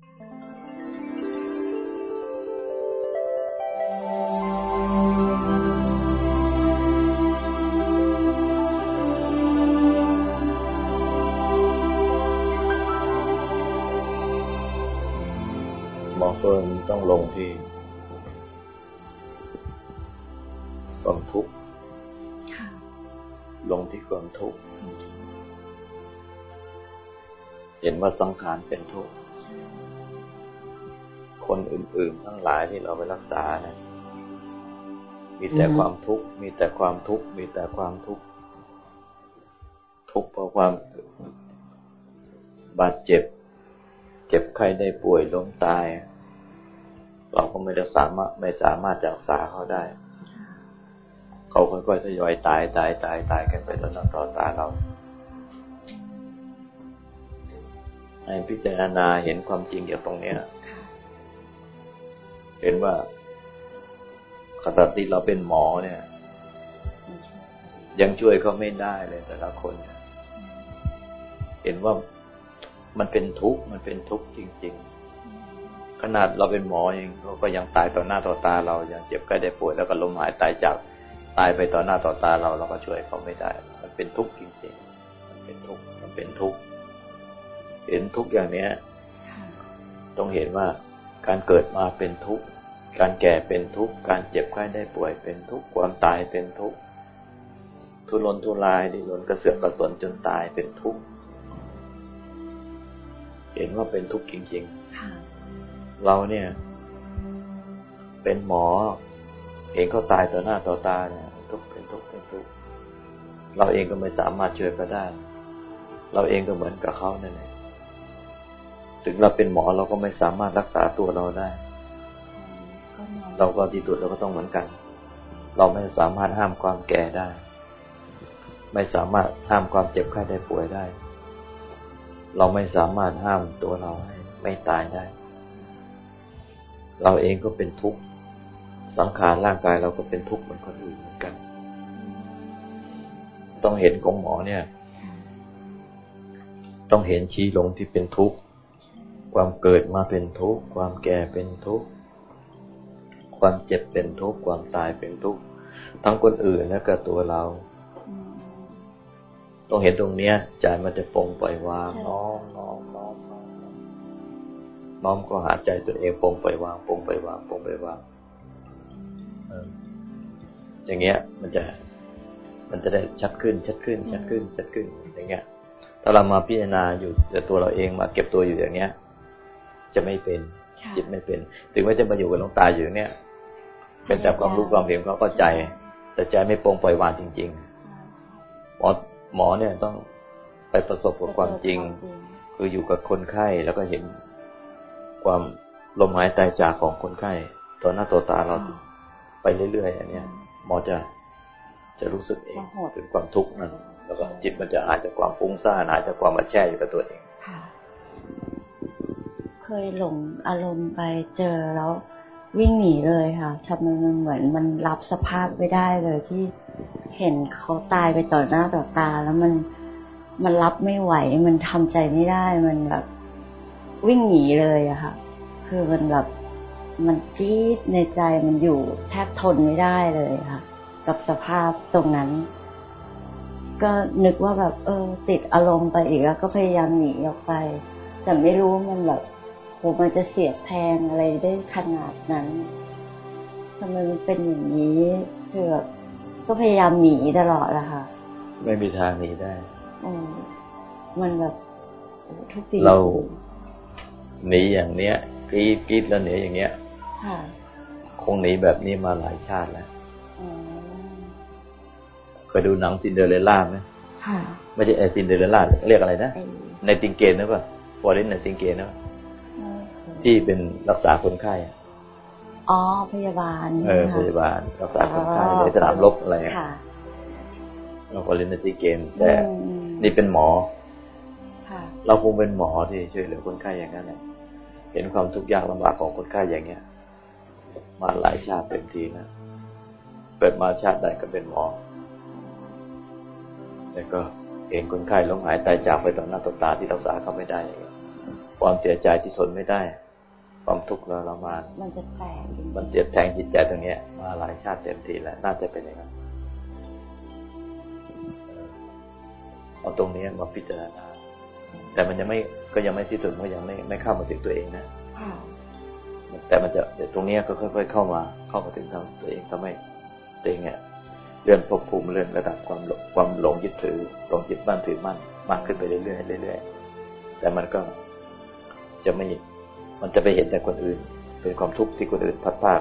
หมอเฟิรนต้องลงที่ความทุกข์ลงที่ความทุกข์เห็นว่าสังขารเป็นทุกข์ คนอื่น ๆ ทั้งหลายที่เราไปรักษานะมีแต่ความทุกข์ มีแต่ความทุกข์ มีแต่ความทุกข์ ทุกข์เพราะความบาดเจ็บ เจ็บไข้ได้ป่วยล้มตาย เราก็ไม่ได้สามารถไม่สามารถรักษาเขาได้ เขาค่อยๆทยอยตายตายตายตายกันไปต่อหน้าต่อตาเราให้พิจารณาเห็นความจริงอย่างตรงนี้ เห็นว่าขณะที่เราเป็นหมอเนี่ย ยังช่วยเขาไม่ได้เลยแต่ละคน เห็นว่ามันเป็นทุกข์มันเป็นทุกข์จริง ๆ ขนาดเราเป็นหมอเองเราก็ยังตายต่อหน้าต่อตาเรายังเจ็บใกล้ได้ป่วยแล้วก็ล้มหายตายจากตายไปต่อหน้าต่อตาเราเราก็ช่วยเขาไม่ได้ มันเป็นทุกข์จริงๆ มันเป็นทุกข์มันเป็นทุกข์เห็นทุกข์อย่างเนี้ย ต้องเห็นว่า การเกิดมาเป็นทุกข์ การแก่เป็นทุกข์ การเจ็บไข้ได้ป่วยเป็นทุกข์ ความตายเป็นทุกข์ ทุรนทุรายดิรนกระเสือกกระสนจนตายเป็นทุกข์ เห็นว่าเป็นทุกข์จริงๆ เราเนี่ย เป็นหมอ เองเขาตายต่อหน้าต่อตาเนี่ยทุกข์เป็นทุกข์เป็นทุกข์ เราเองก็ไม่สามารถช่วยก็ได้ เราเองก็เหมือนกับเขานั่นแหละ ถึงเราเป็นหมอเราก็ไม่สามารถรักษาตัวเราได้ เราก็ที่สุดเราก็ต้องเหมือนกัน เราไม่สามารถห้ามความแก่ได้ ไม่สามารถห้ามความเจ็บไข้ได้ป่วยได้ เราไม่สามารถห้ามตัวเราให้ไม่ตายได้ เราเองก็เป็นทุกข์สังขารร่างกายเราก็เป็นทุกข์เหมือนคนอื่นเหมือนกัน ต้องเห็นของหมอเนี่ย ต้องเห็นชี้ลงที่เป็นทุกข์ ความเกิดมาเป็นทุกข์ ความแก่เป็นทุกข์ ความเจ็บเป็นทุกข์ ความตายเป็นทุกข์ ทั้งคนอื่นและก็ตัวเรา ต้องเห็นตรงเนี้ยใจมันจะปลงปล่อยวางน้อมน้อมน้อมน้อมน้อมก็หาใจตัวเองปลงปล่อยวางปลงปล่อยวางปลงปล่อยวางอย่างเงี้ย มันจะ มันจะได้ชัดขึ้น ชัดขึ้น ชัดขึ้น ชัดขึ้นอย่างเงี้ยถ้าเรามาพิจารณาอยู่แต่ตัวเราเองมาเก็บตัวอยู่อย่างเงี้ย จะไม่เป็น จิตไม่เป็น ถึงว่าจะมาอยู่กับหลวงตาอยู่เนี้ยเป็นแต่ความรู้ความเห็นเขาเข้าใจ แต่ใจไม่ปรงปล่อยวางจริงๆหมอหมอเนี่ยต้องไปประสบกับความจริง คืออยู่กับคนไข้แล้วก็เห็นความลมหายใจจากของคนไข้ต่อหน้าต่อตาเราไปเรื่อยๆอันนี้หมอจะจะรู้สึกเองถึงความทุกข์นั้นแล้วก็จิตมันจะหายจากความฟุ้งซ่านหายจากความมาแช่อยู่กับตัวเอง เคยหลงอารมณ์ไปเจอแล้ววิ่งหนีเลยค่ะทำมันเหมือนมันรับสภาพไม่ได้เลยที่เห็นเขาตายไปต่อหน้าต่อตา แล้วมันมันรับไม่ไหว มันทำใจไม่ได้ มันแบบวิ่งหนีเลยอะค่ะ คือมันแบบมันจี๊ดในใจมันอยู่แทบทนไม่ได้เลยค่ะ กับสภาพตรงนั้น ก็นึกว่าแบบ เออ ติดอารมณ์ไปอีกแล้วก็พยายามหนีออกไป แต่ไม่รู้มันแบบ โหมันจะเสียดแทงอะไรได้ขนาดนั้นทำไมมันเป็นอย่างนี้คือแบบก็พยายามหนีตลอดอะค่ะ ไม่มีทางหนีได้อมันแบบทุกทีเราหนีอย่างเนี้ยกรีดกรีดแล้วหนีอย่างเนี้ยคงหนีแบบนี้มาหลายชาติแล้วเคยดูหนังซินเดอเรลล่าไหมไม่ใช่ไอซินเดอเรลล่าเรียกอะไรนะในติงเกนนะป่ะฟอร์เรนในติงเกนนะ ที่เป็นรักษาคนไข้อ๋อพยาบาลเออพยาบาลรักษาคนไข้ในสนามรบอะไรค่ะเราก็เล่นในที่เกมแต่นี่เป็นหมอเราคงเป็นหมอที่ช่วยเหลือคนไข้อย่างนั้นแหละเห็นความทุกข์ยากลำบากของคนไข้อย่างเงี้ย มาหลายชาติเต็มทีนะเปิดมาชาติใดก็เป็นหมอแต่ก็เห็นคนไข้ล้มหายตายจากไปต่อหน้าต่อตาที่รักษาเขาไม่ได้ ความเสียใจที่ทนไม่ได้ ความทุกข์เราเรามา มันจะแตกมันเจ็บแทงจิตใจตรงเนี้ย มาหลายชาติเต็มทีแล้ว น่าจะเป็นอย่างนั้นเอาตรงนี้มาพิจารณา แต่มันยังไม่ก็ยังไม่ที่สุดเพราะยังไม่ไม่เข้ามาถึงตัวเองนะแต่มันจะตรงนี้ก็ค่อย ๆ เข้ามา เข้ามาถึงทางตัวเองทำให้ตัวเองเนี่ยเลื่อนภพภูมิเลื่อนระดับความหลงความหลงยึดถือหลงยึดมั่นถือมั่นมากขึ้นไปเรื่อยๆเรื่อยๆแต่มันก็จะไม่ มันจะไปเห็นแต่คนอื่น เป็นความทุกข์ที่คนอื่นพัดพาด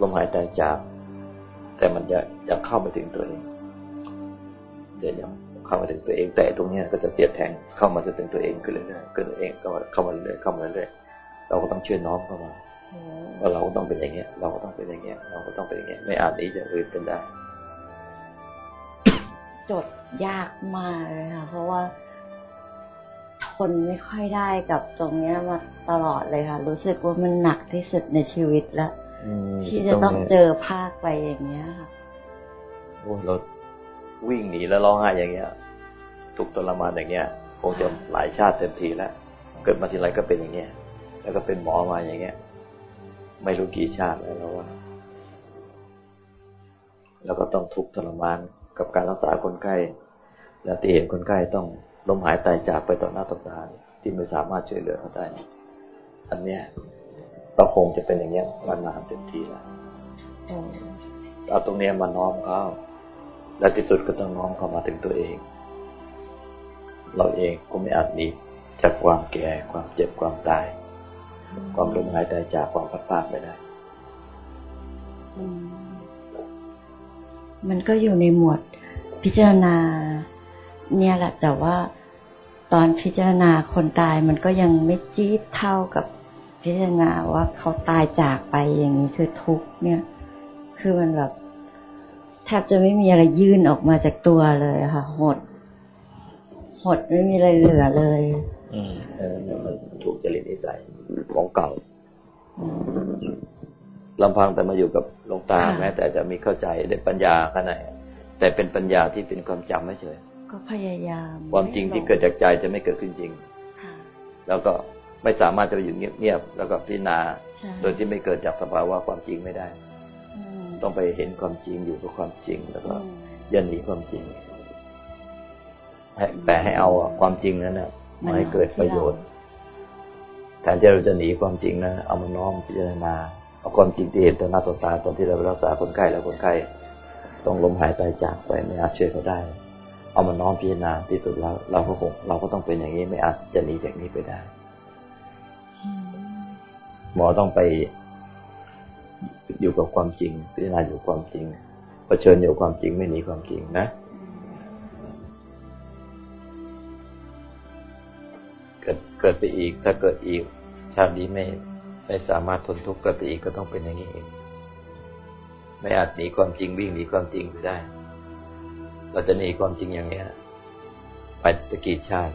ลมหายใจจาก แต่มันจะจะเข้ามาถึงตัวเองเดี๋ยวเข้ามาถึงตัวเอง แต่ตรงนี้ก็จะเตียดแทงเข้ามาจะถึงตัวเองขึ้นเรื่อยๆขึ้นเองก็เข้ามาเรื่อยๆเข้ามาเรื่อยๆเราก็ต้องช่วยน้อมเข้ามาว่าเราก็ต้องเป็นอย่างเงี้ย เราก็ต้องเป็นอย่างเงี้ย เราก็ต้องเป็นอย่างเงี้ย ไม่อาจนี้จะอื่นเป็นได้จดยากมากเลยค่ะเพราะว่า นไม่ค่อยได้กับตรงนี้มาตลอดเลยค่ะ รู้สึกว่ามันหนักที่สุดในชีวิตแล้วที่จะต้องเจอภาคไปอย่างเงี้ยค่ะโอ้เราวิ่งหนีแล้วร้องไห้อย่างเงี้ยถูกทรมานอย่างเงี้ย คงจะหลายชาติเต็มทีแล้วเกิดมาทีไรก็เป็นอย่างเงี้ยแล้วก็เป็นหมอมาอย่างเงี้ย ไม่รู้กี่ชาติแล้วว่า แล้วก็ต้องทุกข์ทรมานกับการรักษาคนไข้ แล้วที่เห็นคนไข้ต้อง ล้มหายตายจากไปต่อหน้าต่อตาที่ไม่สามารถช่วยเหลือเขาได้ อันเนี้ยเราคงจะเป็นอย่างเงี้ยมานานเต็มทีแล้วเอาตรงเนี้ยมาน้อมเขาและที่สุดก็ต้องน้อมเข้ามาถึงตัวเอง เราเองก็ไม่อาจหนีจากความแก่ความเจ็บความตาย ความล้มหายตายจากความพัดพลาดไม่ได้มันก็อยู่ในหมวดพิจารณา เนี่ยแหละแต่ว่าตอนพิจารณาคนตายมันก็ยังไม่จี๊ดเท่ากับพิจารณาว่าเขาตายจากไปอย่างนี้คือทุกเนี่ย คือมันแบบแทบจะไม่มีอะไรยื่นออกมาจากตัวเลยค่ะหดหดไม่มีอะไรเหลือเลยอืมเออมันถูกจริตนิสัยของเก่าลำพังแต่มาอยู่กับหลวงตาแม้แต่จะมีเข้าใจได้ปัญญาขนาดแต่เป็นปัญญาที่เป็นความจำไม่เฉย ก็พยายาม ความจริงที่เกิดจากใจจะไม่เกิดขึ้นจริง แล้วก็ไม่สามารถจะไปอยู่เงียบๆแล้วก็พิจารณา โดยที่ไม่เกิดจากสภาวะความจริงไม่ได้ ต้องไปเห็นความจริงอยู่กับความจริง แล้วก็ยันหนีความจริง แต่ให้เอาความจริงนั้นนะมาให้เกิดประโยชน์แทนที่เราจะหนีความจริงนะเอามาน้อมพิจารณาเอาความจริงที่เห็นต่อหน้าต่อตาตอนที่เรารักษาคนไข้แล้วคนไข้ต้องล้มหายตายจากไปไม่อาจช่วยเขาได้ เอามาน้อมพิจารณาที่สุดแล้วเราก็คงเราก็ต้องเป็นอย่างนี้ไม่อาจจะหนีจากนี้ไปได้ หมอต้องไปอยู่กับความจริง พิจารณาอยู่ความจริงเผชิญอยู่ความจริงไม่หนีความจริงนะเกิดเกิดไปอีก ถ้าเกิดอีก ชาตินี้ไม่ไม่สามารถทนทุกข์เกิดไปอีกก็ต้องเป็นอย่างนี้เองไม่อาจหนีความจริงวิ่งหนีความจริงไปได้ เราจะหนีความจริงอย่างนี้ไปตะกี้ชาติ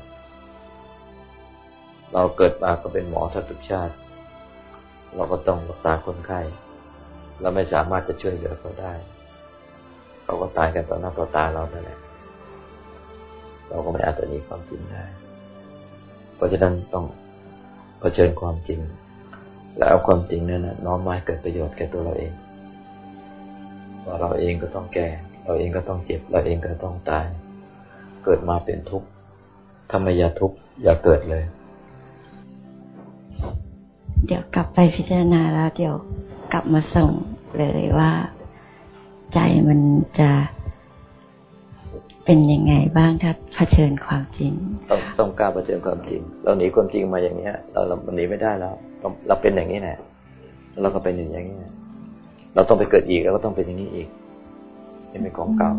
เราเกิดมาก็เป็นหมอทุกชาติ เราก็ต้องรักษาคนไข้ เราไม่สามารถจะช่วยเหลือเขาได้ เขาก็ตายกันต่อหน้าต่อตาเรานั่นแหละเราก็ไม่อาจจะหนีความจริงได้ เพราะฉะนั้นต้องเผชิญความจริง แล้วเอาความจริงนั้นน้อมมาเกิดประโยชน์แก่ตัวเราเองว่าเราเองก็ต้องแก่ เราเองก็ต้องเจ็บ เราเองก็ต้องตาย เกิดมาเป็นทุกข์ถ้าไม่อยากทุกข์อย่าเกิดเลย เดี๋ยวกลับไปพิจารณาแล้ว เดี๋ยวกลับมาส่งเลยว่า ใจมันจะเป็นยังไงบ้างถ้าเผชิญความจริง ต้องต้องกล้าเผชิญความจริง เราหนีความจริงมาอย่างเนี้ย เราเราหนีไม่ได้แล้วเราเป็นอย่างนี้แหละเราก็เป็นอย่างนี้เราต้องไปเกิดอีกแล้วก็ต้องเป็นอย่างนี้อีก นี่เป็นของเก่า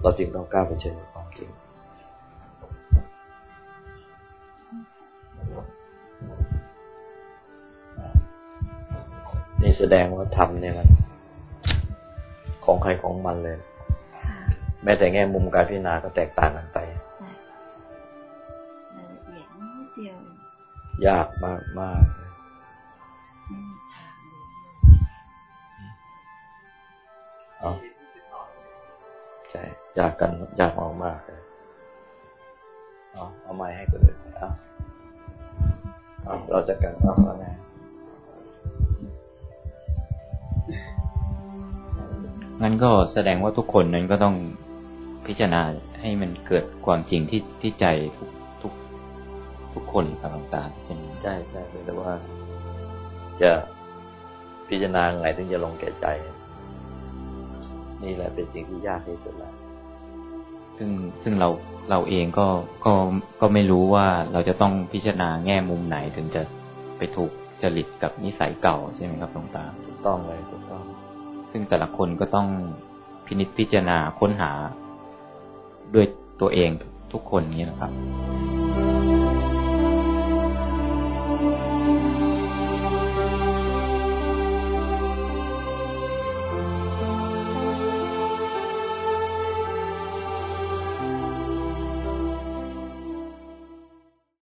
เราจึงต้องกล้าเผชิญความจริงนี่แสดงว่าธรรมเนี่ยมัน ของใครของมันเลย แม้แต่แง่มุมการพิจารณาก็แตกต่างกันไปยากมากมาก ยากกันยากมากมากเลยเอาเอาไม้ให้คนอื่นเอาเอาเราจะกันเอาเอาแน่งั้นก็แสดงว่าทุกคนนั้นก็ต้องพิจารณาให้มันเกิดความจริงที่ที่ใจทุกทุกทุกคนครับหลวงตาเป็นใช่ใช่แต่ว่า จะพิจารณาไงถึงจะลงแก่ใจ นี่แหละเป็นสิ่งที่ยากที่สุดแล้ว ซึ่งซึ่งเราเราเองก็ก็ก็ไม่รู้ว่าเราจะต้องพิจารณาแง่มุมไหนถึงจะไปถูกจริตกับนิสัยเก่าใช่ไหมครับหลวงตาถูกต้องเลยถูกต้อง ซึ่งแต่ละคนก็ต้องพินิจพิจารณาค้นหาด้วยตัวเองทุกคนนี้นะครับ